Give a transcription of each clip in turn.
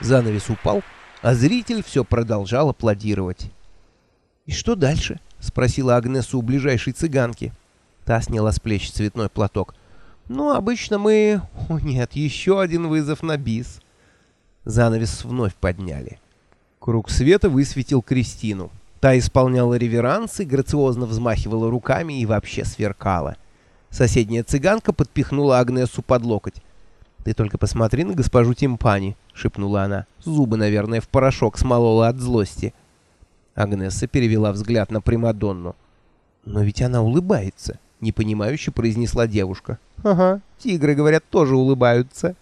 Занавес упал, а зритель все продолжал аплодировать. «И что дальше?» — спросила Агнесу у ближайшей цыганки. Та сняла с плеч цветной платок. «Ну, обычно мы... О, нет, еще один вызов на бис». Занавес вновь подняли. Круг света высветил Кристину. Та исполняла реверансы, грациозно взмахивала руками и вообще сверкала. Соседняя цыганка подпихнула Агнесу под локоть. «Ты только посмотри на госпожу Тимпани», — шепнула она. «Зубы, наверное, в порошок смолола от злости». Агнесса перевела взгляд на Примадонну. «Но ведь она улыбается», — непонимающе произнесла девушка. «Ага, тигры, говорят, тоже улыбаются».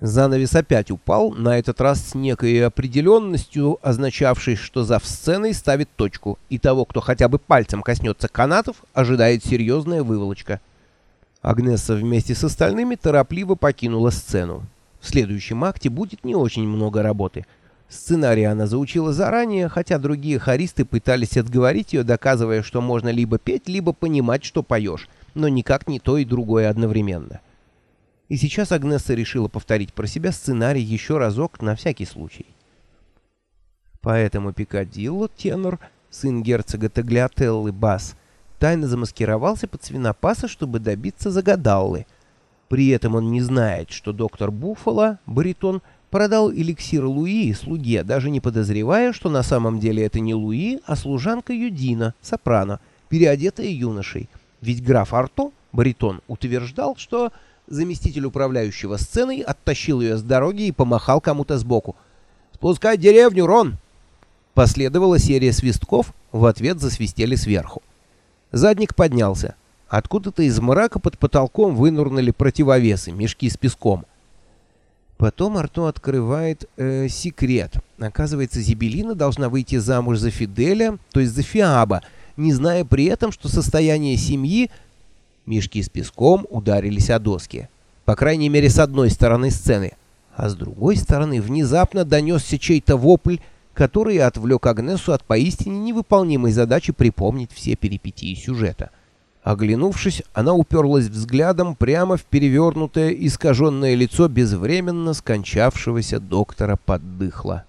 Занавес опять упал, на этот раз с некой определенностью, означавшей, что за сценой ставит точку, и того, кто хотя бы пальцем коснется канатов, ожидает серьезная выволочка. Агнесса вместе с остальными торопливо покинула сцену. В следующем акте будет не очень много работы. Сценарий она заучила заранее, хотя другие хористы пытались отговорить ее, доказывая, что можно либо петь, либо понимать, что поешь, но никак не то и другое одновременно. И сейчас Агнесса решила повторить про себя сценарий еще разок на всякий случай. Поэтому Пикадилло, тенор, сын герцога Таглиотеллы, бас, тайно замаскировался под свинопаса, чтобы добиться загадаллы. При этом он не знает, что доктор Буффало, баритон, продал эликсир Луи слуге, даже не подозревая, что на самом деле это не Луи, а служанка Юдина, сопрано, переодетая юношей. Ведь граф Арто, баритон, утверждал, что заместитель управляющего сценой оттащил ее с дороги и помахал кому-то сбоку. «Спускай деревню, Рон!» Последовала серия свистков, в ответ засвистели сверху. Задник поднялся. Откуда-то из мрака под потолком вынурнули противовесы, мешки с песком. Потом Арто открывает э, секрет. Оказывается, Зибелина должна выйти замуж за Фиделя, то есть за Фиаба, не зная при этом, что состояние семьи Мешки с песком ударились о доски. По крайней мере, с одной стороны сцены. А с другой стороны внезапно донесся чей-то вопль, который отвлек Агнесу от поистине невыполнимой задачи припомнить все перипетии сюжета. Оглянувшись, она уперлась взглядом прямо в перевернутое, искаженное лицо безвременно скончавшегося доктора Поддыхла.